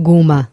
guma.